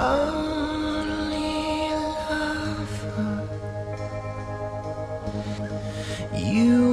Only lover. You